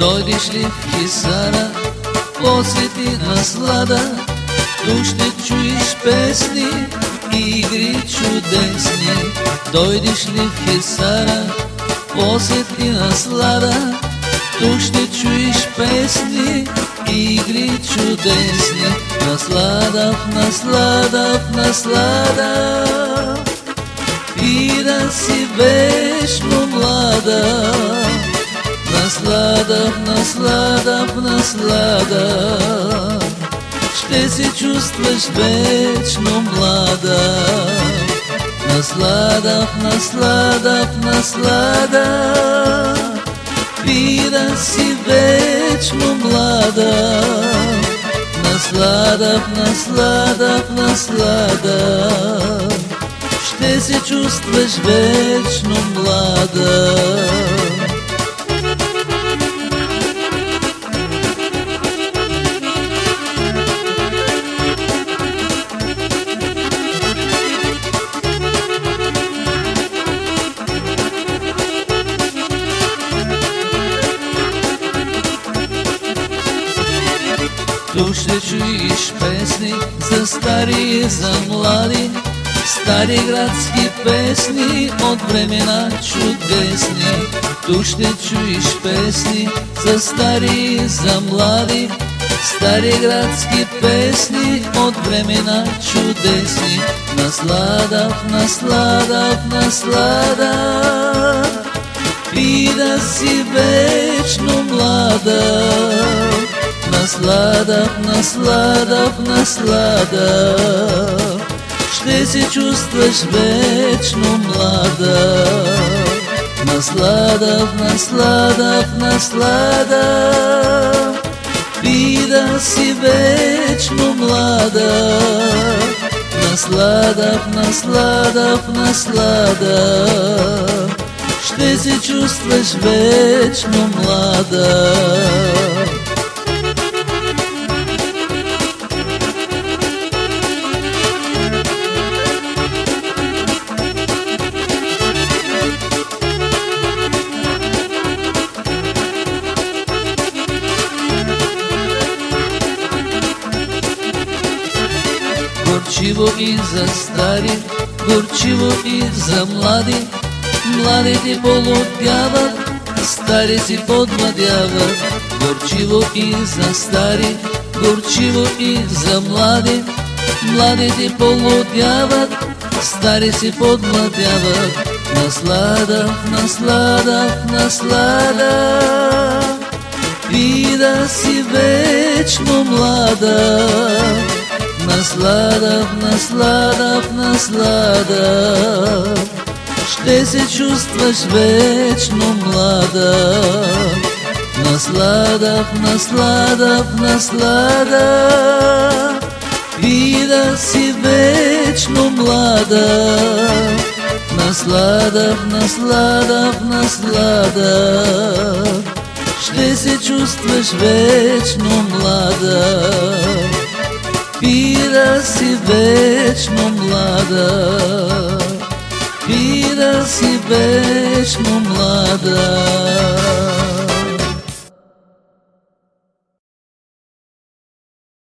Дойдеш ли в Хисара, посети наслада, тук ще чуеш песни и игри чудесни. Дойдеш ли в Хисара, посети наслада, тук ще чуеш песни и игри чудесни. Наслада в наслада наслада и да си вечно млада. В наслада в наслада. Ще се чувстваш вечно млада. Наслада в наслада в наслада. И да си вечно млада. Наслада в наслада в наслада. Ще се чувстваш вечно млада Тук ще чуеш песни за стари и за млади, Стари градски песни от времена чудесни. Тук ще чуеш песни за стари и за млади, Стари градски песни от времена чудесни. Наслада наслада наслада и да си вечно млада. Наслада в наслада в наслада Ще се чувстваш вечно млада. Наслада в наслада в наслада да си вечно млада. Наслада в наслада в наслада Ще се чувстваш вечно млада горчиво и за стари, горчиво и за млади. Младите полудяват, стари си подмладяват. Горчиво и за стари, горчиво и за млади. Младите полудяват, стари си подмладяват. Наслада, наслада, наслада. И да си вечно млада наслада, в наслада, в наслада Ще се чувстваш вечно млада. Наслада, в наслада, И да си вечно млада. Наслада, в наслада, в наслада Ще се чувстваш вечно млада си вечно млада, и да си вечно млада.